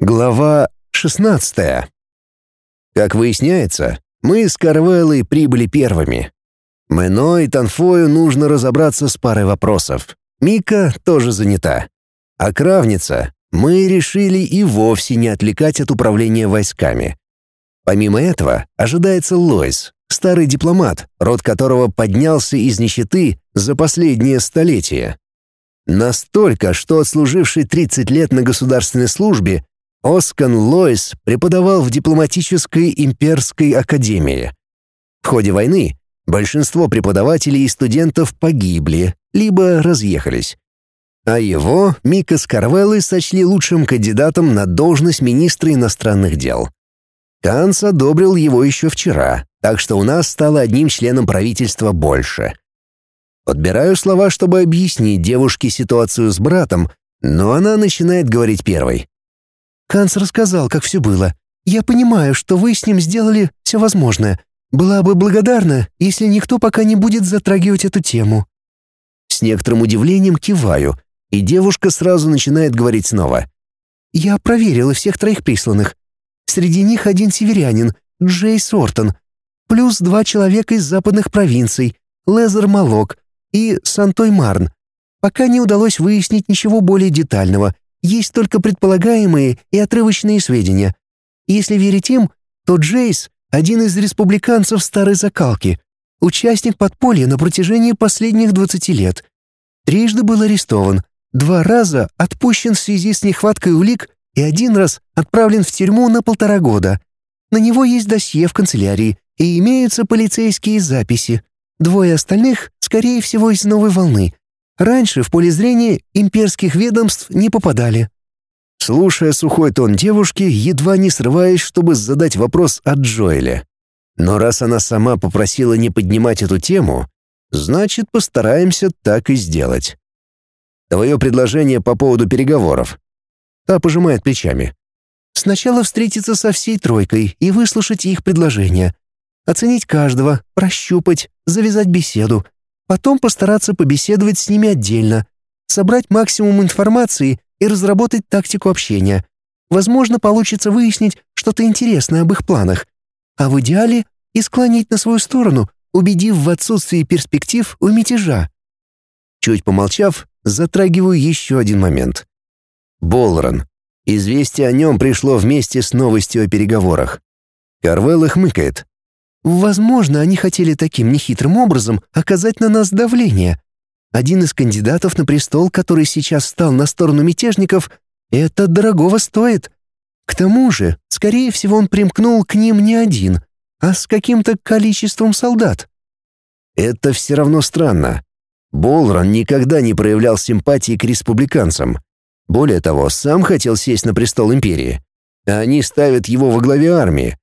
Глава 16. Как выясняется, мы с Карвеллой прибыли первыми. Мэно и Танфою нужно разобраться с парой вопросов. Мика тоже занята. А Кравница мы решили и вовсе не отвлекать от управления войсками. Помимо этого, ожидается Лойс, старый дипломат, род которого поднялся из нищеты за последнее столетие. Настолько, что отслуживший 30 лет на государственной службе, Оскан Лойс преподавал в дипломатической имперской академии. В ходе войны большинство преподавателей и студентов погибли, либо разъехались. А его Мика Скарвеллы сочли лучшим кандидатом на должность министра иностранных дел. Канц одобрил его еще вчера, так что у нас стало одним членом правительства больше. Подбираю слова, чтобы объяснить девушке ситуацию с братом, но она начинает говорить первой. Канц рассказал, как все было. Я понимаю, что вы с ним сделали все возможное. Была бы благодарна, если никто пока не будет затрагивать эту тему». С некоторым удивлением киваю, и девушка сразу начинает говорить снова. «Я проверила всех троих присланных. Среди них один северянин, Джейс Ортон, плюс два человека из западных провинций, Лезер Малок и Сантой Марн. Пока не удалось выяснить ничего более детального, есть только предполагаемые и отрывочные сведения. Если верить им, то Джейс — один из республиканцев старой закалки, участник подполья на протяжении последних 20 лет. Трижды был арестован, два раза отпущен в связи с нехваткой улик и один раз отправлен в тюрьму на полтора года. На него есть досье в канцелярии и имеются полицейские записи. Двое остальных, скорее всего, из новой волны — Раньше в поле зрения имперских ведомств не попадали. Слушая сухой тон девушки, едва не срываясь, чтобы задать вопрос о Джоэле. Но раз она сама попросила не поднимать эту тему, значит, постараемся так и сделать. Твое предложение по поводу переговоров. Та пожимает плечами. Сначала встретиться со всей тройкой и выслушать их предложения. Оценить каждого, прощупать, завязать беседу, Потом постараться побеседовать с ними отдельно, собрать максимум информации и разработать тактику общения. Возможно, получится выяснить что-то интересное об их планах. А в идеале и склонить на свою сторону, убедив в отсутствии перспектив у мятежа. Чуть помолчав, затрагиваю еще один момент. Болрон. Известие о нем пришло вместе с новостью о переговорах. Карвелл хмыкает, Возможно, они хотели таким нехитрым образом оказать на нас давление. Один из кандидатов на престол, который сейчас стал на сторону мятежников, это дорогого стоит. К тому же, скорее всего, он примкнул к ним не один, а с каким-то количеством солдат. Это все равно странно. Болрон никогда не проявлял симпатии к республиканцам. Более того, сам хотел сесть на престол империи. А они ставят его во главе армии,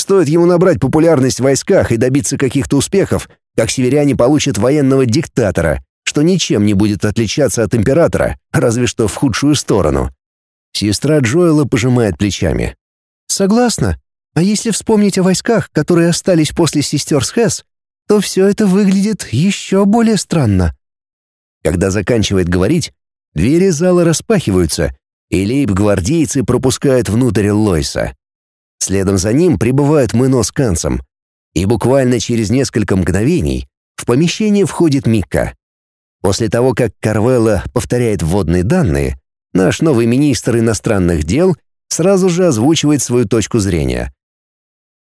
Стоит ему набрать популярность в войсках и добиться каких-то успехов, как северяне получат военного диктатора, что ничем не будет отличаться от императора, разве что в худшую сторону. Сестра Джоэла пожимает плечами. «Согласна. А если вспомнить о войсках, которые остались после сестер Схэс, то все это выглядит еще более странно». Когда заканчивает говорить, двери зала распахиваются, и лейб-гвардейцы пропускают внутрь Лойса. Следом за ним прибывают Мэно с Канцем. И буквально через несколько мгновений в помещение входит Микка. После того, как Карвелла повторяет вводные данные, наш новый министр иностранных дел сразу же озвучивает свою точку зрения.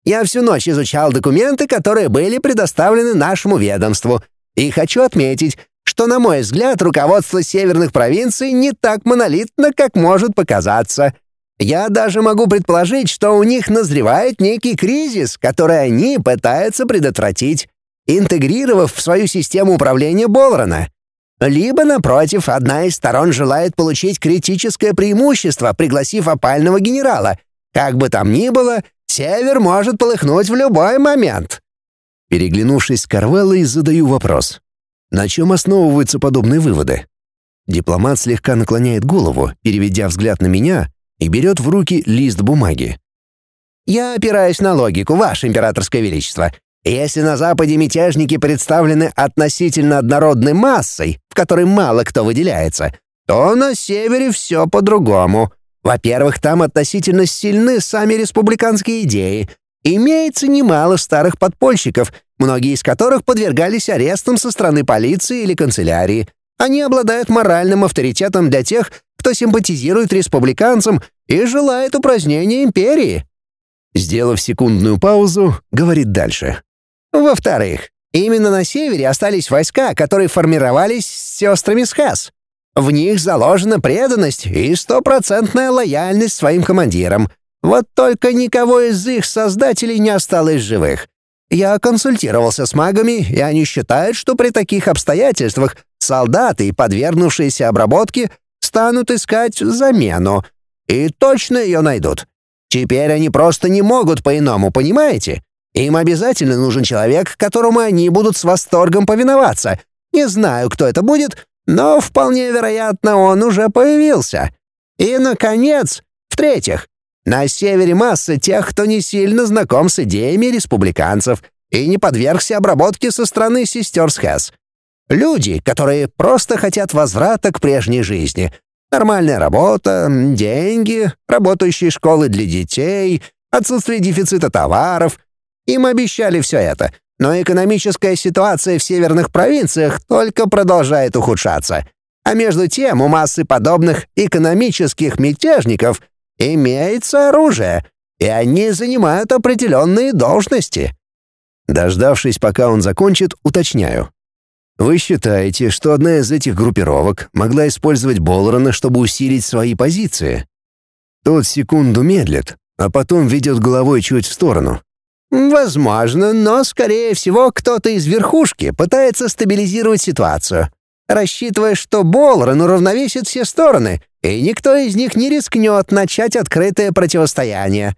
«Я всю ночь изучал документы, которые были предоставлены нашему ведомству, и хочу отметить, что, на мой взгляд, руководство северных провинций не так монолитно, как может показаться. Я даже могу предположить, что у них назревает некий кризис, который они пытаются предотвратить, интегрировав в свою систему управления Болрона. Либо, напротив, одна из сторон желает получить критическое преимущество, пригласив опального генерала. Как бы там ни было, Север может полыхнуть в любой момент. Переглянувшись с Карвеллой, задаю вопрос. На чем основываются подобные выводы? Дипломат слегка наклоняет голову, переведя взгляд на меня, и берет в руки лист бумаги. «Я опираюсь на логику, Ваше Императорское Величество. Если на Западе мятежники представлены относительно однородной массой, в которой мало кто выделяется, то на Севере все по-другому. Во-первых, там относительно сильны сами республиканские идеи. Имеется немало старых подпольщиков, многие из которых подвергались арестам со стороны полиции или канцелярии. Они обладают моральным авторитетом для тех, кто симпатизирует республиканцам и желает упразднения империи. Сделав секундную паузу, говорит дальше. Во-вторых, именно на севере остались войска, которые формировались с сестрами Схас. В них заложена преданность и стопроцентная лояльность своим командирам. Вот только никого из их создателей не осталось живых. Я консультировался с магами, и они считают, что при таких обстоятельствах солдаты, подвергнувшиеся обработке, станут искать замену. И точно ее найдут. Теперь они просто не могут по-иному, понимаете? Им обязательно нужен человек, которому они будут с восторгом повиноваться. Не знаю, кто это будет, но вполне вероятно, он уже появился. И, наконец, в-третьих, на севере масса тех, кто не сильно знаком с идеями республиканцев и не подвергся обработке со стороны сестер Схэс. Люди, которые просто хотят возврата к прежней жизни. Нормальная работа, деньги, работающие школы для детей, отсутствие дефицита товаров. Им обещали все это, но экономическая ситуация в северных провинциях только продолжает ухудшаться. А между тем у массы подобных экономических мятежников имеется оружие, и они занимают определенные должности. Дождавшись, пока он закончит, уточняю. Вы считаете, что одна из этих группировок могла использовать Болрона, чтобы усилить свои позиции? Тот секунду медлит, а потом ведет головой чуть в сторону. Возможно, но, скорее всего, кто-то из верхушки пытается стабилизировать ситуацию, рассчитывая, что Болрон уравновесит все стороны, и никто из них не рискнет начать открытое противостояние.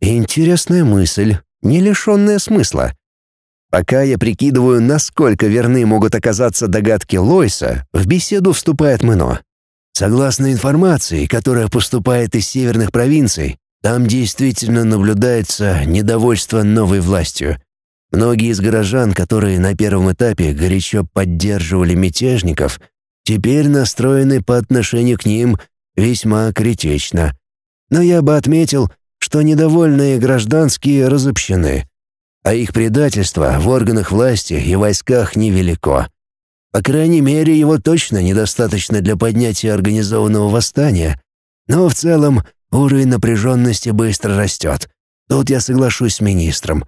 Интересная мысль, не лишенная смысла. Пока я прикидываю, насколько верны могут оказаться догадки Лойса, в беседу вступает Мэно. Согласно информации, которая поступает из северных провинций, там действительно наблюдается недовольство новой властью. Многие из горожан, которые на первом этапе горячо поддерживали мятежников, теперь настроены по отношению к ним весьма критично. Но я бы отметил, что недовольные гражданские разобщены, а их предательство в органах власти и войсках невелико. По крайней мере, его точно недостаточно для поднятия организованного восстания, но в целом Уровень напряженности быстро растет. Тут я соглашусь с министром.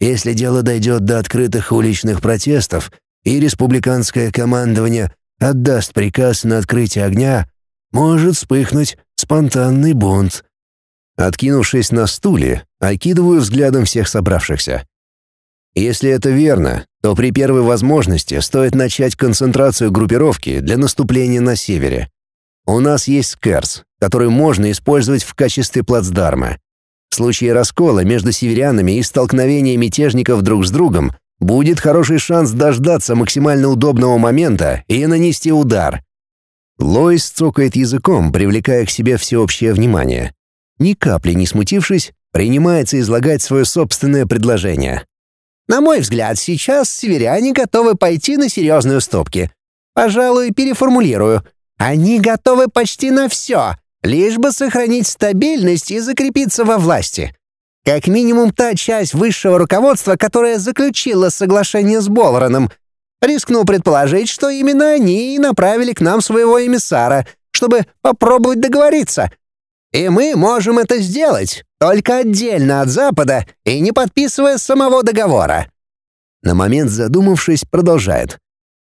Если дело дойдет до открытых уличных протестов, и республиканское командование отдаст приказ на открытие огня, может вспыхнуть спонтанный бунт. Откинувшись на стуле, окидываю взглядом всех собравшихся. Если это верно, то при первой возможности стоит начать концентрацию группировки для наступления на севере. У нас есть Скерс, который можно использовать в качестве плацдарма. В случае раскола между северянами и столкновения мятежников друг с другом будет хороший шанс дождаться максимально удобного момента и нанести удар. Лойс цокает языком, привлекая к себе всеобщее внимание. Ни капли не смутившись, принимается излагать свое собственное предложение. «На мой взгляд, сейчас северяне готовы пойти на серьезные уступки. Пожалуй, переформулирую — они готовы почти на все, лишь бы сохранить стабильность и закрепиться во власти. Как минимум та часть высшего руководства, которая заключила соглашение с Болроном. Рискну предположить, что именно они и направили к нам своего эмиссара, чтобы попробовать договориться. И мы можем это сделать, только отдельно от Запада и не подписывая самого договора. На момент задумавшись, продолжает.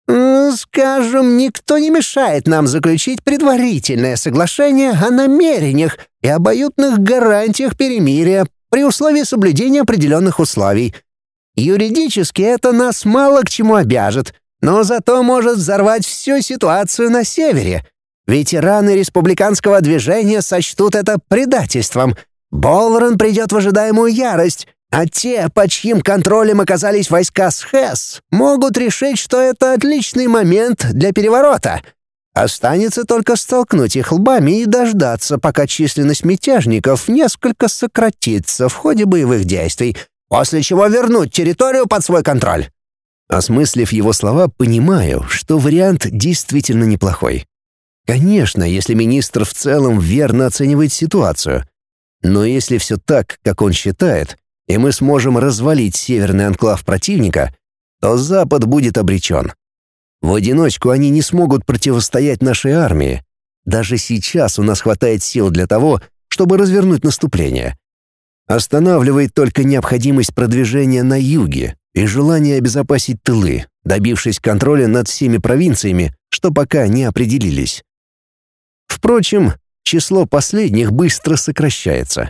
«Скажем, никто не мешает нам заключить предварительное соглашение о намерениях и обоюдных гарантиях перемирия при условии соблюдения определенных условий. Юридически это нас мало к чему обяжет, но зато может взорвать всю ситуацию на севере. Ветераны республиканского движения сочтут это предательством. Болрон придет в ожидаемую ярость, а те, под чьим контролем оказались войска СХЭС, могут решить, что это отличный момент для переворота. Останется только столкнуть их лбами и дождаться, пока численность мятежников несколько сократится в ходе боевых действий, после чего вернуть территорию под свой контроль. Осмыслив его слова, понимаю, что вариант действительно неплохой. Конечно, если министр в целом верно оценивает ситуацию. Но если все так, как он считает, и мы сможем развалить северный анклав противника, то Запад будет обречен. В одиночку они не смогут противостоять нашей армии. Даже сейчас у нас хватает сил для того, чтобы развернуть наступление. Останавливает только необходимость продвижения на юге и желание обезопасить тылы, добившись контроля над всеми провинциями, что пока не определились. Впрочем, число последних быстро сокращается.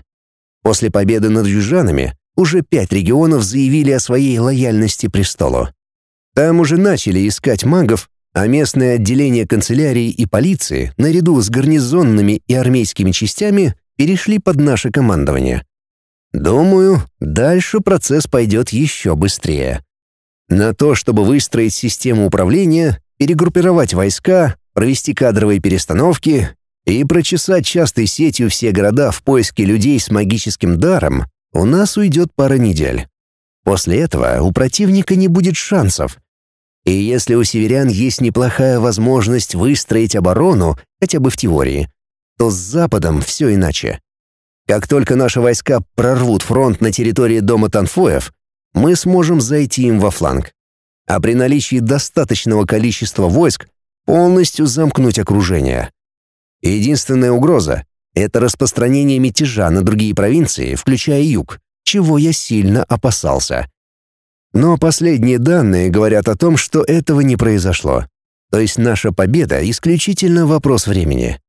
После победы над южанами уже пять регионов заявили о своей лояльности престолу. Там уже начали искать магов, а местное отделение канцелярии и полиции, наряду с гарнизонными и армейскими частями, перешли под наше командование. Думаю, дальше процесс пойдет еще быстрее. На то, чтобы выстроить систему управления, перегруппировать войска, провести кадровые перестановки и прочесать частой сетью все города в поиске людей с магическим даром, у нас уйдет пара недель. После этого у противника не будет шансов. И если у северян есть неплохая возможность выстроить оборону, хотя бы в теории, то с Западом все иначе. Как только наши войска прорвут фронт на территории дома Танфоев, мы сможем зайти им во фланг. А при наличии достаточного количества войск полностью замкнуть окружение. Единственная угроза — это распространение мятежа на другие провинции, включая юг, чего я сильно опасался. Но последние данные говорят о том, что этого не произошло. То есть наша победа — исключительно вопрос времени.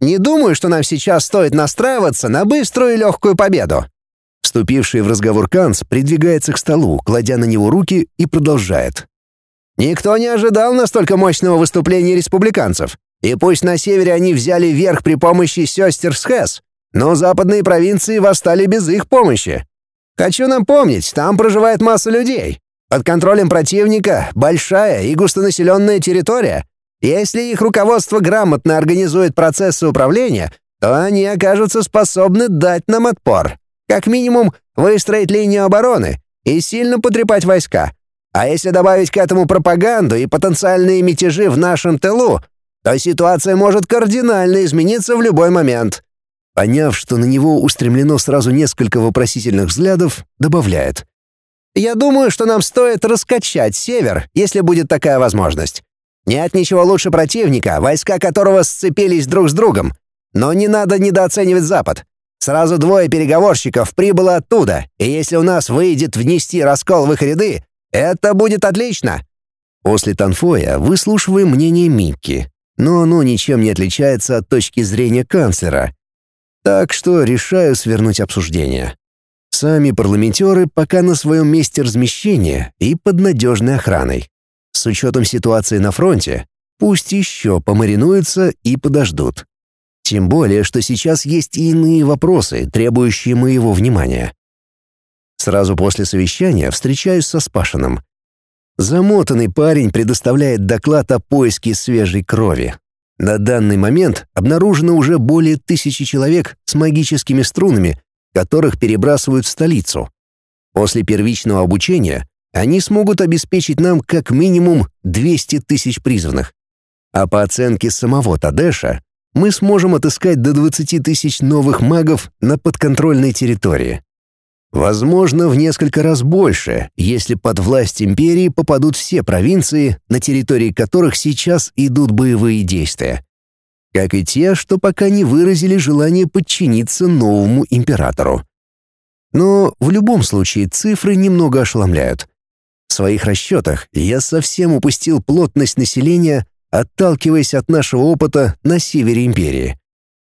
«Не думаю, что нам сейчас стоит настраиваться на быструю и легкую победу». Вступивший в разговор Канц придвигается к столу, кладя на него руки и продолжает. «Никто не ожидал настолько мощного выступления республиканцев. И пусть на севере они взяли верх при помощи сестер Схэс, но западные провинции восстали без их помощи. Хочу напомнить, там проживает масса людей. Под контролем противника большая и густонаселенная территория. Если их руководство грамотно организует процессы управления, то они окажутся способны дать нам отпор. Как минимум, выстроить линию обороны и сильно потрепать войска. А если добавить к этому пропаганду и потенциальные мятежи в нашем тылу, то ситуация может кардинально измениться в любой момент». Поняв, что на него устремлено сразу несколько вопросительных взглядов, добавляет. «Я думаю, что нам стоит раскачать север, если будет такая возможность. Нет ничего лучше противника, войска которого сцепились друг с другом. Но не надо недооценивать Запад. Сразу двое переговорщиков прибыло оттуда, и если у нас выйдет внести раскол в их ряды, это будет отлично». После Танфоя выслушиваем мнение Микки, но оно ничем не отличается от точки зрения канцлера. Так что решаю свернуть обсуждение. Сами парламентеры пока на своем месте размещения и под надежной охраной. С учетом ситуации на фронте, пусть еще помаринуются и подождут. Тем более, что сейчас есть иные вопросы, требующие моего внимания. Сразу после совещания встречаюсь со Спашиным. Замотанный парень предоставляет доклад о поиске свежей крови. На данный момент обнаружено уже более тысячи человек с магическими струнами, которых перебрасывают в столицу. После первичного обучения они смогут обеспечить нам как минимум 200 тысяч призванных. А по оценке самого Тадеша, мы сможем отыскать до 20 тысяч новых магов на подконтрольной территории. Возможно, в несколько раз больше, если под власть империи попадут все провинции, на территории которых сейчас идут боевые действия. Как и те, что пока не выразили желание подчиниться новому императору. Но в любом случае цифры немного ошеломляют. В своих расчетах я совсем упустил плотность населения, отталкиваясь от нашего опыта на севере империи.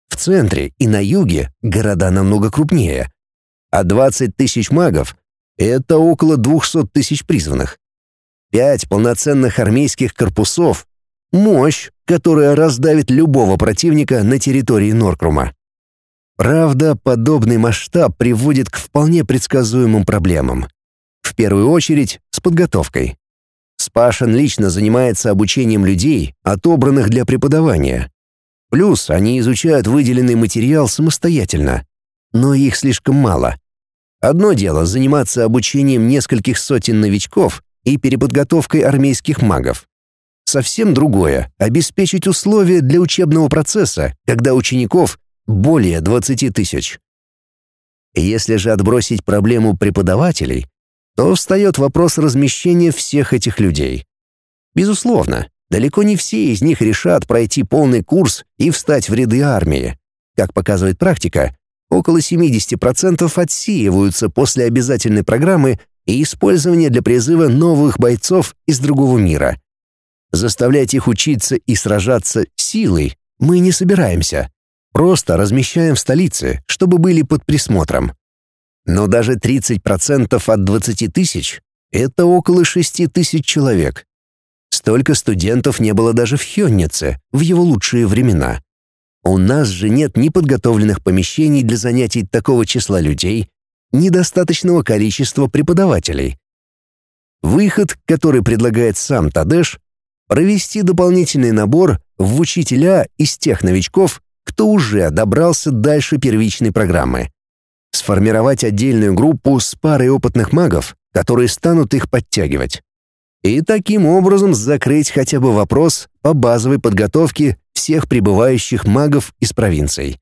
В центре и на юге города намного крупнее — а 20 тысяч магов — это около 200 тысяч призванных. Пять полноценных армейских корпусов — мощь, которая раздавит любого противника на территории Норкрума. Правда, подобный масштаб приводит к вполне предсказуемым проблемам. В первую очередь, с подготовкой. Спашин лично занимается обучением людей, отобранных для преподавания. Плюс они изучают выделенный материал самостоятельно, но их слишком мало. Одно дело заниматься обучением нескольких сотен новичков и переподготовкой армейских магов. совсем другое — обеспечить условия для учебного процесса, когда учеников более 20 тысяч. Если же отбросить проблему преподавателей, то встает вопрос размещения всех этих людей. Безусловно, далеко не все из них решат пройти полный курс и встать в ряды армии. Как показывает практика, около 70% отсеиваются после обязательной программы и использования для призыва новых бойцов из другого мира. Заставлять их учиться и сражаться силой мы не собираемся. Просто размещаем в столице, чтобы были под присмотром. Но даже 30% от 20 тысяч — это около 6 тысяч человек. Столько студентов не было даже в Хённице в его лучшие времена. У нас же нет ни подготовленных помещений для занятий такого числа людей, ни достаточного количества преподавателей. Выход, который предлагает сам Тадеш, провести дополнительный набор в учителя из тех новичков, кто уже добрался дальше первичной программы. Сформировать отдельную группу с парой опытных магов, которые станут их подтягивать. И таким образом закрыть хотя бы вопрос по базовой подготовке всех прибывающих магов из провинций.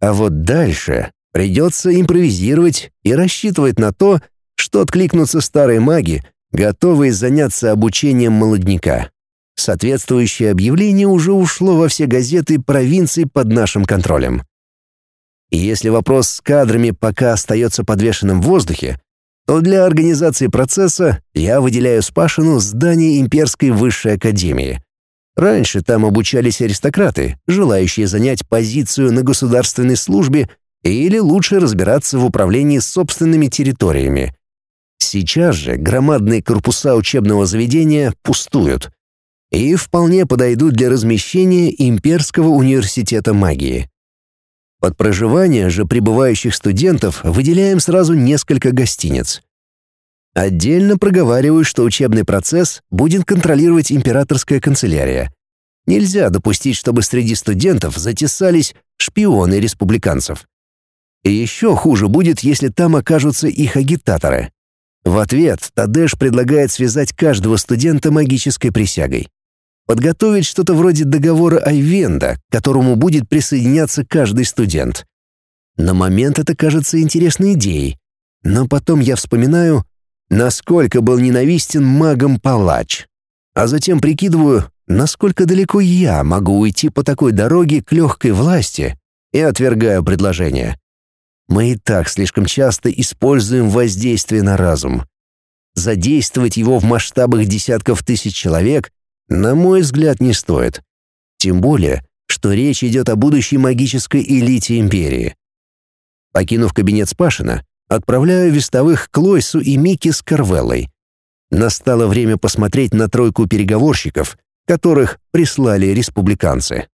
А вот дальше придется импровизировать и рассчитывать на то, что откликнутся старые маги, готовые заняться обучением молодняка. Соответствующее объявление уже ушло во все газеты провинций под нашим контролем. И если вопрос с кадрами пока остается подвешенным в воздухе, то для организации процесса я выделяю Спашину здание Имперской высшей академии. Раньше там обучались аристократы, желающие занять позицию на государственной службе или лучше разбираться в управлении собственными территориями. Сейчас же громадные корпуса учебного заведения пустуют — и вполне подойдут для размещения Имперского университета магии. Под проживание же прибывающих студентов выделяем сразу несколько гостиниц. Отдельно проговариваю, что учебный процесс будет контролировать императорская канцелярия. Нельзя допустить, чтобы среди студентов затесались шпионы республиканцев. И еще хуже будет, если там окажутся их агитаторы. В ответ Тадеш предлагает связать каждого студента магической присягой подготовить что-то вроде договора Айвенда, к которому будет присоединяться каждый студент. На момент это кажется интересной идеей, но потом я вспоминаю, насколько был ненавистен магом палач, а затем прикидываю, насколько далеко я могу уйти по такой дороге к легкой власти и отвергаю предложение. Мы и так слишком часто используем воздействие на разум. Задействовать его в масштабах десятков тысяч человек на мой взгляд, не стоит. Тем более, что речь идет о будущей магической элите империи. Покинув кабинет Спашина, отправляю вестовых к Лойсу и Микки с Карвеллой. Настало время посмотреть на тройку переговорщиков, которых прислали республиканцы.